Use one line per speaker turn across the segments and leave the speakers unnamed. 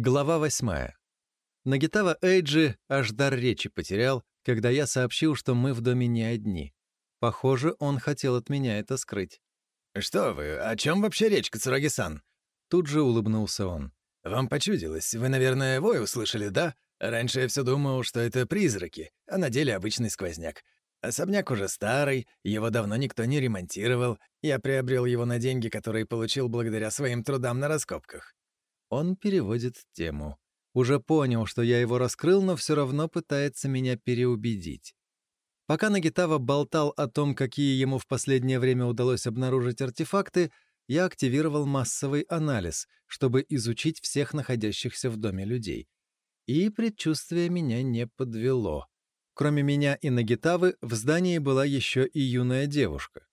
Глава восьмая. Нагитава Эйджи аж дар речи потерял, когда я сообщил, что мы в доме не одни. Похоже, он хотел от меня это скрыть.
«Что вы, о чем вообще речь, Кацураги-сан?»
Тут же улыбнулся он.
«Вам почудилось. Вы, наверное, вой услышали, да? Раньше я все думал, что это призраки, а на деле обычный сквозняк. Особняк уже старый, его давно никто не ремонтировал. Я приобрел его на деньги, которые получил благодаря своим трудам на раскопках.
Он переводит тему. Уже понял, что я его раскрыл, но все равно пытается меня переубедить. Пока Нагитава болтал о том, какие ему в последнее время удалось обнаружить артефакты, я активировал массовый анализ, чтобы изучить всех находящихся в доме людей. И предчувствие меня не подвело. Кроме меня и Нагитавы, в здании была еще и юная девушка.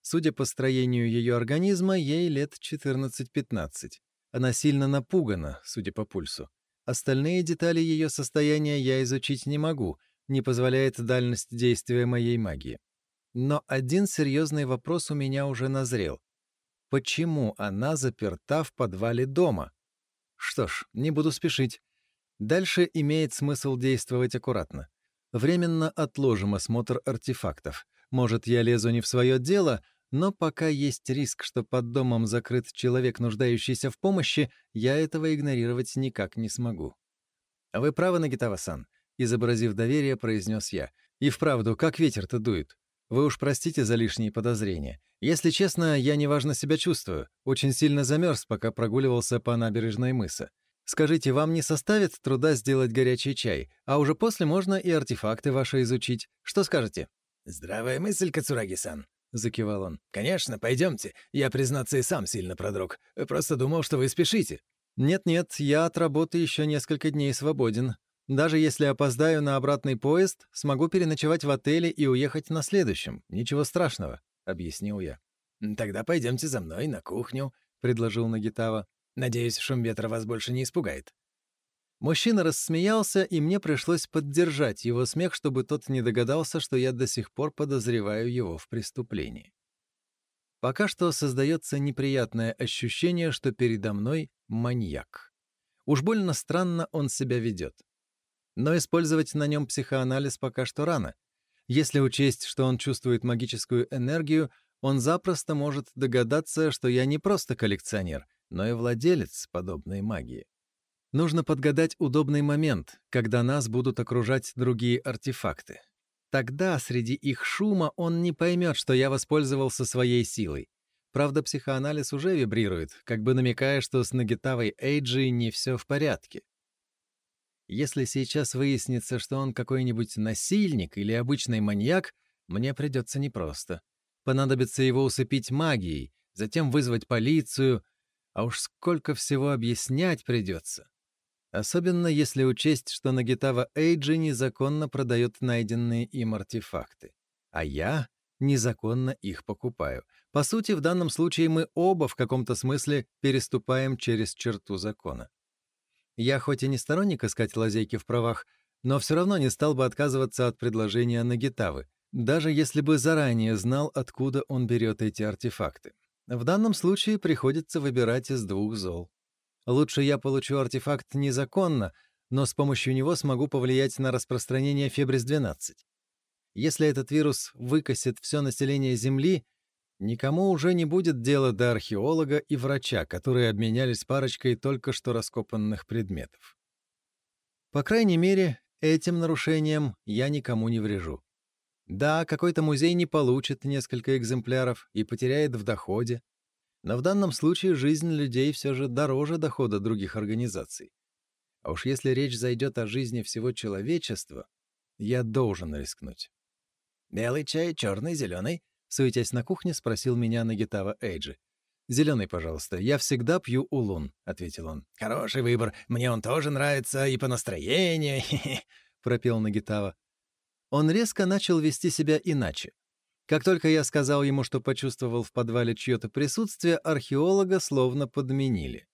Судя по строению ее организма, ей лет 14-15. Она сильно напугана, судя по пульсу. Остальные детали ее состояния я изучить не могу, не позволяет дальность действия моей магии. Но один серьезный вопрос у меня уже назрел. Почему она заперта в подвале дома? Что ж, не буду спешить. Дальше имеет смысл действовать аккуратно. Временно отложим осмотр артефактов. Может, я лезу не в свое дело, но пока есть риск, что под домом закрыт человек, нуждающийся в помощи, я этого игнорировать никак не смогу. «Вы правы, Нагитава-сан», — изобразив доверие, произнес я. «И вправду, как ветер-то дует. Вы уж простите за лишние подозрения. Если честно, я неважно себя чувствую. Очень сильно замерз, пока прогуливался по набережной мыса. Скажите, вам не составит труда сделать горячий чай, а уже после можно и артефакты ваши изучить. Что скажете?»
«Здравая мысль, Кацураги-сан», —
закивал он.
«Конечно, пойдемте. Я, признаться, и сам сильно продрог. Просто думал, что вы спешите».
«Нет-нет, я от работы еще несколько дней свободен. Даже если опоздаю на обратный поезд, смогу переночевать в отеле и уехать на следующем. Ничего страшного», — объяснил я.
«Тогда пойдемте за мной на кухню», — предложил Нагитава. Надеюсь, шум ветра вас больше не испугает».
Мужчина рассмеялся, и мне пришлось поддержать его смех, чтобы тот не догадался, что я до сих пор подозреваю его в преступлении. Пока что создается неприятное ощущение, что передо мной маньяк. Уж больно странно он себя ведет. Но использовать на нем психоанализ пока что рано. Если учесть, что он чувствует магическую энергию, он запросто может догадаться, что я не просто коллекционер, но и владелец подобной магии. Нужно подгадать удобный момент, когда нас будут окружать другие артефакты. Тогда среди их шума он не поймет, что я воспользовался своей силой. Правда, психоанализ уже вибрирует, как бы намекая, что с Нагитавой Эйджи не все в порядке. Если сейчас выяснится, что он какой-нибудь насильник или обычный маньяк, мне придется непросто. Понадобится его усыпить магией, затем вызвать полицию, а уж сколько всего объяснять придется. Особенно если учесть, что Нагитава Эйджи незаконно продает найденные им артефакты. А я незаконно их покупаю. По сути, в данном случае мы оба в каком-то смысле переступаем через черту закона. Я хоть и не сторонник искать лазейки в правах, но все равно не стал бы отказываться от предложения Нагитавы, даже если бы заранее знал, откуда он берет эти артефакты. В данном случае приходится выбирать из двух зол. Лучше я получу артефакт незаконно, но с помощью него смогу повлиять на распространение Фебрис-12. Если этот вирус выкосит все население Земли, никому уже не будет дела до археолога и врача, которые обменялись парочкой только что раскопанных предметов. По крайней мере, этим нарушением я никому не врежу. Да, какой-то музей не получит несколько экземпляров и потеряет в доходе. Но в данном случае жизнь людей все же дороже дохода других организаций. А уж если речь зайдет о жизни всего человечества, я должен рискнуть.
«Белый чай, черный, зеленый?»
суетясь на кухне, спросил меня Нагитава Эйджи. «Зеленый, пожалуйста. Я всегда пью улун», — ответил он.
«Хороший выбор. Мне он тоже нравится и по настроению», —
пропел Нагитава. Он резко начал вести себя иначе. Как только я сказал ему, что почувствовал в подвале чье-то присутствие, археолога словно подменили.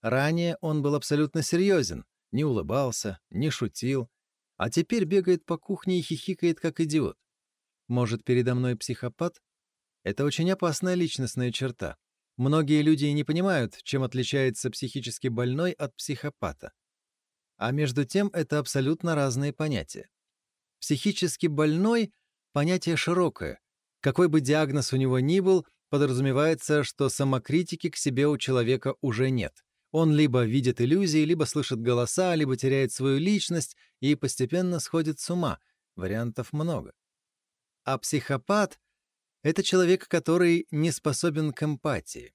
Ранее он был абсолютно серьезен, не улыбался, не шутил, а теперь бегает по кухне и хихикает, как идиот. Может, передо мной психопат? Это очень опасная личностная черта. Многие люди не понимают, чем отличается психически больной от психопата. А между тем это абсолютно разные понятия. Психически больной — понятие широкое. Какой бы диагноз у него ни был, подразумевается, что самокритики к себе у человека уже нет. Он либо видит иллюзии, либо слышит голоса, либо теряет свою личность и постепенно сходит с ума. Вариантов много. А психопат — это человек, который не способен к эмпатии.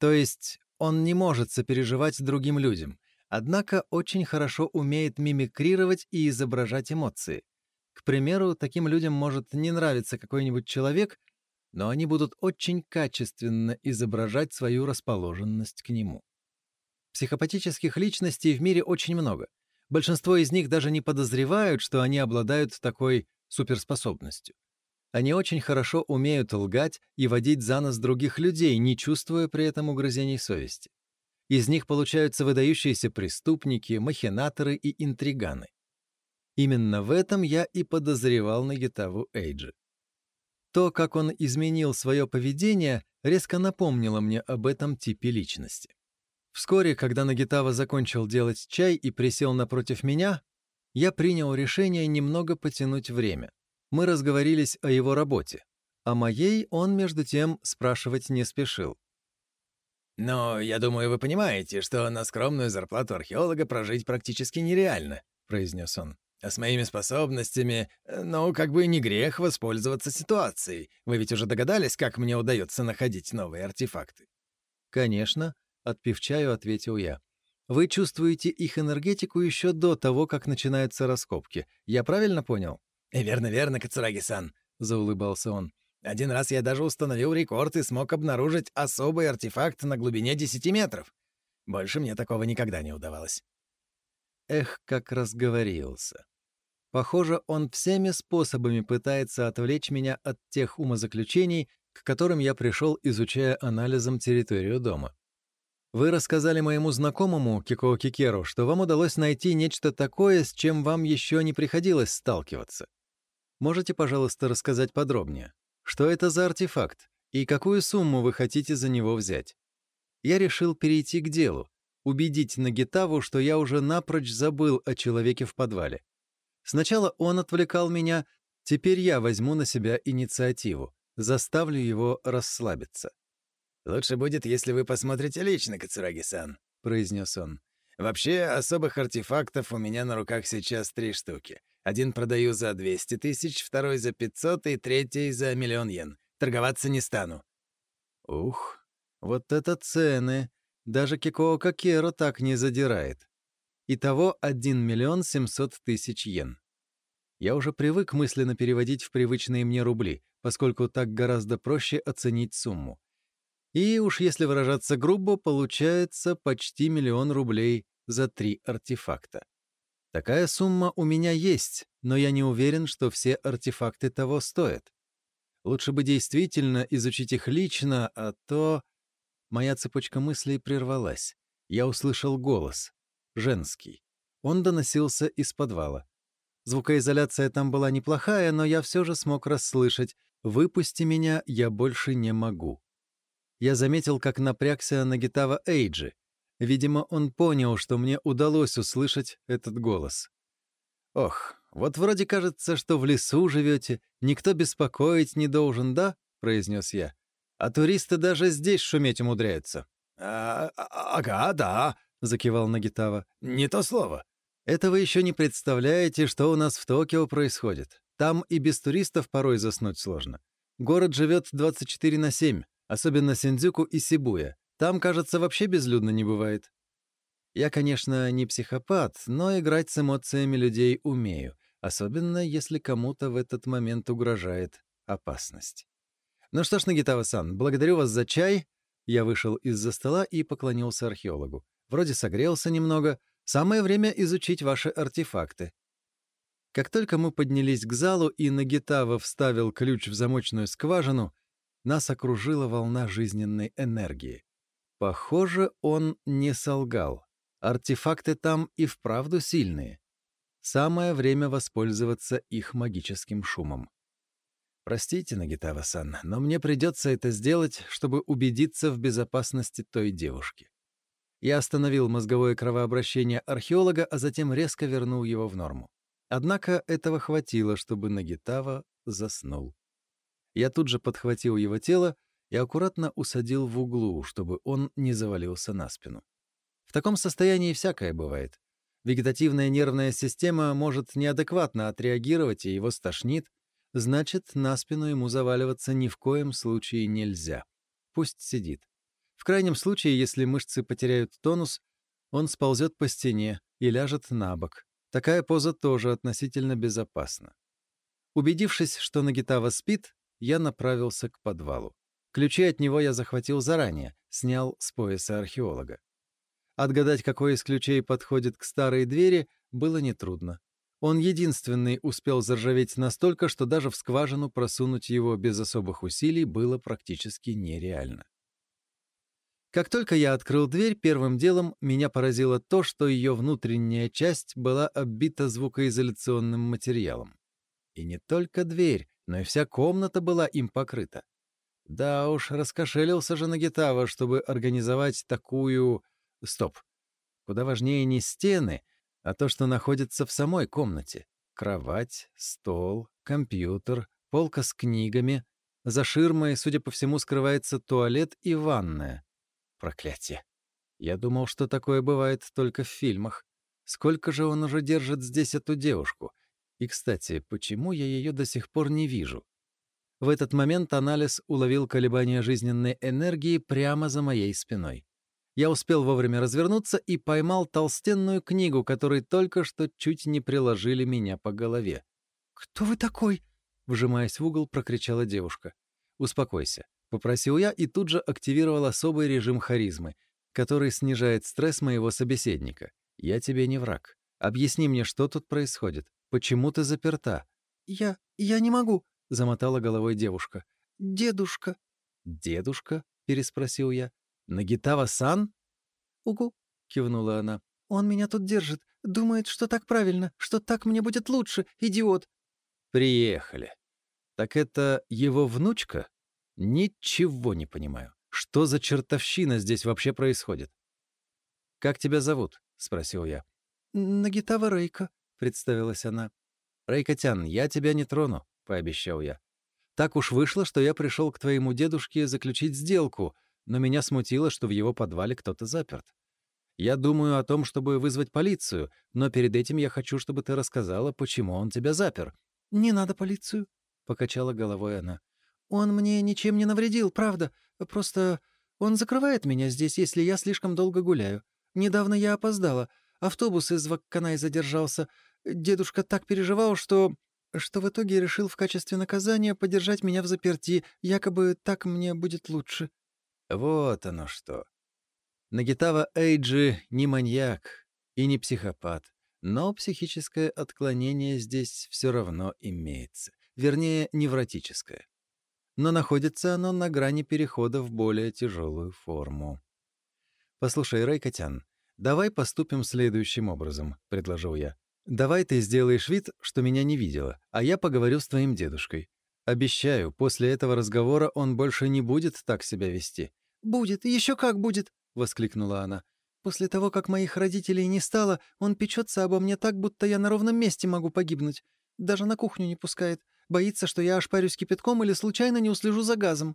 То есть он не может сопереживать другим людям, однако очень хорошо умеет мимикрировать и изображать эмоции. К примеру, таким людям может не нравиться какой-нибудь человек, но они будут очень качественно изображать свою расположенность к нему. Психопатических личностей в мире очень много. Большинство из них даже не подозревают, что они обладают такой суперспособностью. Они очень хорошо умеют лгать и водить за нос других людей, не чувствуя при этом угрызений совести. Из них получаются выдающиеся преступники, махинаторы и интриганы. Именно в этом я и подозревал Нагитаву Эйджи. То, как он изменил свое поведение, резко напомнило мне об этом типе личности. Вскоре, когда Нагитава закончил делать чай и присел напротив меня, я принял решение немного потянуть время. Мы разговорились о его работе. О моей он, между тем, спрашивать не спешил.
«Но я думаю, вы понимаете, что на скромную зарплату археолога прожить практически нереально», — произнес он. «А с моими способностями, э, ну, как бы не грех воспользоваться ситуацией. Вы ведь уже догадались, как мне удается находить новые артефакты?»
«Конечно», — отпив чаю, ответил я. «Вы чувствуете их энергетику еще до того, как начинаются раскопки. Я правильно понял?»
«Верно, верно, Кацураги-сан», — заулыбался он. Один раз я даже установил рекорд и смог обнаружить особый артефакт на глубине 10 метров. Больше мне такого никогда не удавалось.
Эх, как разговорился. Похоже, он всеми способами пытается отвлечь меня от тех умозаключений, к которым я пришел, изучая анализом территорию дома. Вы рассказали моему знакомому, Кико Кикеру, что вам удалось найти нечто такое, с чем вам еще не приходилось сталкиваться. Можете, пожалуйста, рассказать подробнее? Что это за артефакт? И какую сумму вы хотите за него взять? Я решил перейти к делу, убедить Нагитаву, что я уже напрочь забыл о человеке в подвале. Сначала он отвлекал меня, теперь я возьму на себя инициативу, заставлю его расслабиться.
«Лучше будет, если вы посмотрите лично, Кацураги-сан», — произнес он. «Вообще, особых артефактов у меня на руках сейчас три штуки. Один продаю за 200 тысяч, второй за 500 и третий за миллион йен. Торговаться не стану».
«Ух, вот это цены! Даже Кикоо Какеро так не задирает. Итого 1 миллион 700 тысяч йен. Я уже привык мысленно переводить в привычные мне рубли, поскольку так гораздо проще оценить сумму. И уж если выражаться грубо, получается почти миллион рублей за три артефакта. Такая сумма у меня есть, но я не уверен, что все артефакты того стоят. Лучше бы действительно изучить их лично, а то... Моя цепочка мыслей прервалась. Я услышал голос. Женский. Он доносился из подвала. Звукоизоляция там была неплохая, но я все же смог расслышать «Выпусти меня, я больше не могу». Я заметил, как напрягся Нагитава Эйджи, Видимо, он понял, что мне удалось услышать этот голос. «Ох, вот вроде кажется, что в лесу живете, никто беспокоить не должен, да?» — произнес я. «А туристы даже здесь шуметь умудряются».
«А, а «Ага, да», — закивал Нагитава. «Не то слово».
«Это вы еще не представляете, что у нас в Токио происходит. Там и без туристов порой заснуть сложно. Город живет 24 на 7, особенно Синдзюку и Сибуя. Там, кажется, вообще безлюдно не бывает. Я, конечно, не психопат, но играть с эмоциями людей умею, особенно если кому-то в этот момент угрожает опасность. Ну что ж, Нагитава-сан, благодарю вас за чай. Я вышел из-за стола и поклонился археологу. Вроде согрелся немного. Самое время изучить ваши артефакты. Как только мы поднялись к залу, и Нагитава вставил ключ в замочную скважину, нас окружила волна жизненной энергии. Похоже, он не солгал. Артефакты там и вправду сильные. Самое время воспользоваться их магическим шумом. Простите, Нагитава-сан, но мне придется это сделать, чтобы убедиться в безопасности той девушки. Я остановил мозговое кровообращение археолога, а затем резко вернул его в норму. Однако этого хватило, чтобы Нагитава заснул. Я тут же подхватил его тело и аккуратно усадил в углу, чтобы он не завалился на спину. В таком состоянии всякое бывает. Вегетативная нервная система может неадекватно отреагировать, и его стошнит, значит, на спину ему заваливаться ни в коем случае нельзя. Пусть сидит. В крайнем случае, если мышцы потеряют тонус, он сползет по стене и ляжет на бок. Такая поза тоже относительно безопасна. Убедившись, что Нагитава спит, я направился к подвалу. Ключи от него я захватил заранее, снял с пояса археолога. Отгадать, какой из ключей подходит к старой двери, было нетрудно. Он единственный успел заржаветь настолько, что даже в скважину просунуть его без особых усилий было практически нереально. Как только я открыл дверь, первым делом меня поразило то, что ее внутренняя часть была оббита звукоизоляционным материалом. И не только дверь, но и вся комната была им покрыта. Да уж, раскошелился же Нагитава, чтобы организовать такую Стоп. Куда важнее не стены, а то, что находится в самой комнате. Кровать, стол, компьютер, полка с книгами. За ширмой, судя по всему, скрывается туалет и ванная. Проклятие. Я думал, что такое бывает только в фильмах. Сколько же он уже держит здесь эту девушку? И, кстати, почему я ее до сих пор не вижу? В этот момент анализ уловил колебания жизненной энергии прямо за моей спиной. Я успел вовремя развернуться и поймал толстенную книгу, которой только что чуть не приложили меня по голове. «Кто вы такой?» — вжимаясь в угол, прокричала девушка. «Успокойся», — попросил я и тут же активировал особый режим харизмы, который снижает стресс моего собеседника. «Я тебе не враг. Объясни мне, что тут происходит. Почему ты заперта?» «Я... я не могу», — замотала головой девушка. «Дедушка». «Дедушка?» — переспросил я. «Нагитава-сан?» «Угу», — кивнула она. «Он меня тут держит. Думает, что так правильно, что так мне будет лучше, идиот». «Приехали. Так это его внучка? Ничего не понимаю. Что за чертовщина здесь вообще происходит?» «Как тебя зовут?» — спросил я. «Нагитава Рейка», — представилась она. «Рейкотян, я тебя не трону», — пообещал я. «Так уж вышло, что я пришел к твоему дедушке заключить сделку — но меня смутило, что в его подвале кто-то заперт. Я думаю о том, чтобы вызвать полицию, но перед этим я хочу, чтобы ты рассказала, почему он тебя запер». «Не надо полицию», — покачала головой она. «Он мне ничем не навредил, правда. Просто он закрывает меня здесь, если я слишком долго гуляю. Недавно я опоздала. Автобус из Вакканай задержался. Дедушка так переживал, что... что в итоге решил в качестве наказания подержать меня в заперти. Якобы так мне будет лучше». Вот оно что. Нагитава Эйджи не маньяк и не психопат, но психическое отклонение здесь все равно имеется, вернее, невротическое. Но находится оно на грани перехода в более тяжелую форму. «Послушай, Райкотян, давай поступим следующим образом», — предложил я. «Давай ты сделаешь вид, что меня не видела, а я поговорю с твоим дедушкой. Обещаю, после этого разговора он больше не будет так себя вести. «Будет, еще как будет!» — воскликнула она. «После того, как моих родителей не стало, он печется обо мне так, будто я на ровном месте могу погибнуть. Даже на кухню не пускает. Боится, что я ошпарюсь кипятком или случайно не услежу за газом».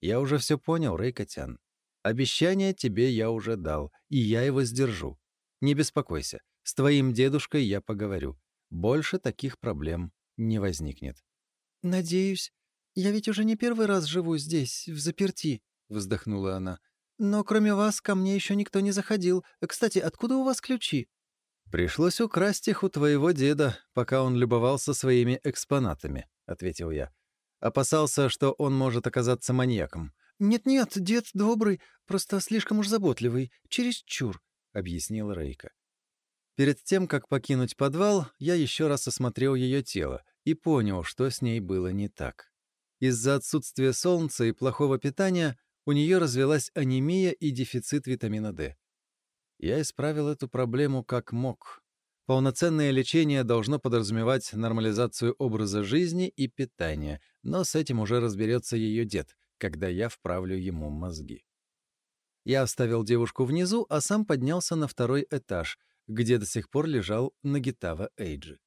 «Я уже все понял, Рейкотян. Обещание тебе я уже дал, и я его сдержу. Не беспокойся, с твоим дедушкой я поговорю. Больше таких проблем не возникнет».
«Надеюсь. Я ведь уже не первый раз живу здесь, в заперти», вздохнула она. «Но кроме вас ко мне еще никто не заходил. Кстати, откуда у вас ключи?»
«Пришлось украсть их у твоего деда, пока он любовался своими экспонатами», — ответил я. Опасался, что он может оказаться маньяком.
«Нет-нет, дед добрый, просто слишком уж заботливый, чересчур», — объяснила Рейка.
Перед тем, как покинуть подвал, я еще раз осмотрел ее тело и понял, что с ней было не так. Из-за отсутствия солнца и плохого питания у нее развелась анемия и дефицит витамина D. Я исправил эту проблему как мог. Полноценное лечение должно подразумевать нормализацию образа жизни и питания, но с этим уже разберется ее дед, когда я вправлю ему мозги. Я оставил девушку внизу, а сам поднялся на второй этаж, где до сих пор лежал Нагитава Эйджи.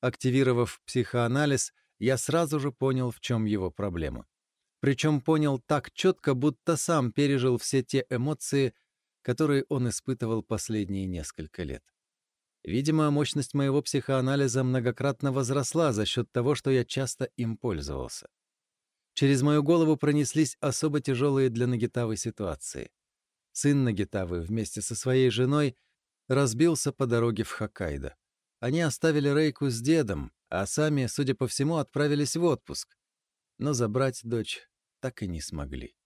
Активировав психоанализ, я сразу же понял, в чем его проблема. Причем понял так четко, будто сам пережил все те эмоции, которые он испытывал последние несколько лет. Видимо, мощность моего психоанализа многократно возросла за счет того, что я часто им пользовался. Через мою голову пронеслись особо тяжелые для Нагитавы ситуации. Сын Нагитавы вместе со своей женой разбился по дороге в Хоккайдо. Они оставили Рейку с дедом, а сами, судя по всему, отправились в отпуск. Но забрать дочь так и не смогли.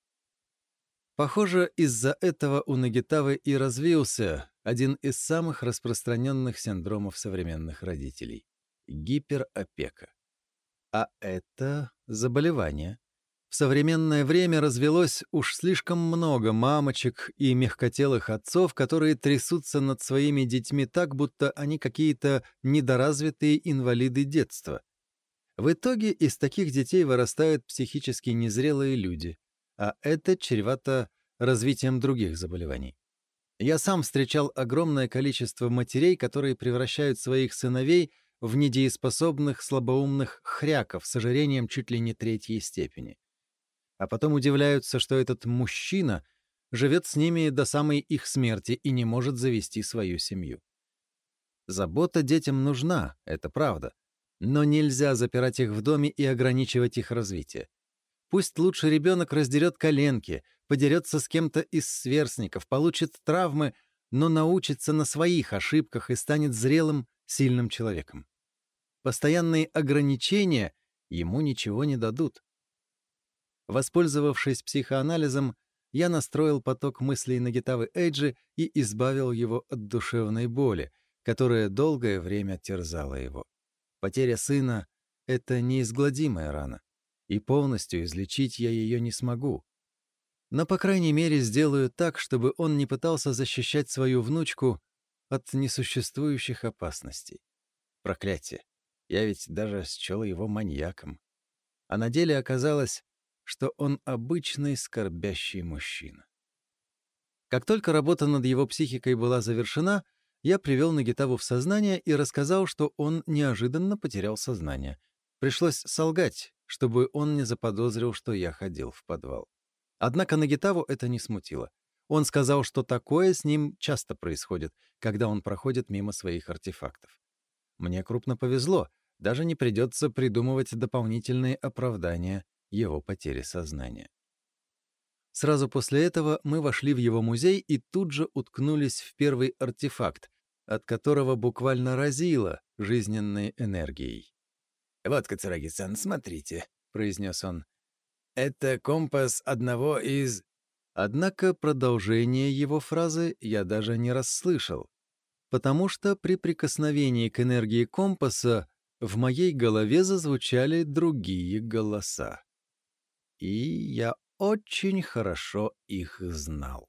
Похоже, из-за этого у Нагитавы и развился один из самых распространенных синдромов современных родителей — гиперопека. А это заболевание. Современное время развелось уж слишком много мамочек и мягкотелых отцов, которые трясутся над своими детьми так, будто они какие-то недоразвитые инвалиды детства. В итоге из таких детей вырастают психически незрелые люди, а это чревато развитием других заболеваний. Я сам встречал огромное количество матерей, которые превращают своих сыновей в недееспособных, слабоумных хряков с ожирением чуть ли не третьей степени. А потом удивляются, что этот мужчина живет с ними до самой их смерти и не может завести свою семью. Забота детям нужна, это правда. Но нельзя запирать их в доме и ограничивать их развитие. Пусть лучше ребенок раздерет коленки, подерется с кем-то из сверстников, получит травмы, но научится на своих ошибках и станет зрелым, сильным человеком. Постоянные ограничения ему ничего не дадут. Воспользовавшись психоанализом, я настроил поток мыслей на гитавы Эйджи и избавил его от душевной боли, которая долгое время терзала его. Потеря сына — это неизгладимая рана, и полностью излечить я ее не смогу. Но, по крайней мере, сделаю так, чтобы он не пытался защищать свою внучку от несуществующих опасностей. Проклятие. Я ведь даже счел его маньяком. А на деле оказалось, что он обычный скорбящий мужчина. Как только работа над его психикой была завершена, я привел Нагитаву в сознание и рассказал, что он неожиданно потерял сознание. Пришлось солгать, чтобы он не заподозрил, что я ходил в подвал. Однако Нагитаву это не смутило. Он сказал, что такое с ним часто происходит, когда он проходит мимо своих артефактов. Мне крупно повезло, даже не придется придумывать дополнительные оправдания его потери сознания. Сразу после этого мы вошли в его музей и тут же уткнулись в первый артефакт, от которого буквально разило жизненной энергией.
«Вот, Кацураги-сан, смотрите», — произнес он. «Это компас одного из...»
Однако продолжение его фразы я даже не расслышал, потому что при прикосновении к энергии компаса в моей голове зазвучали другие голоса. И я очень хорошо их знал.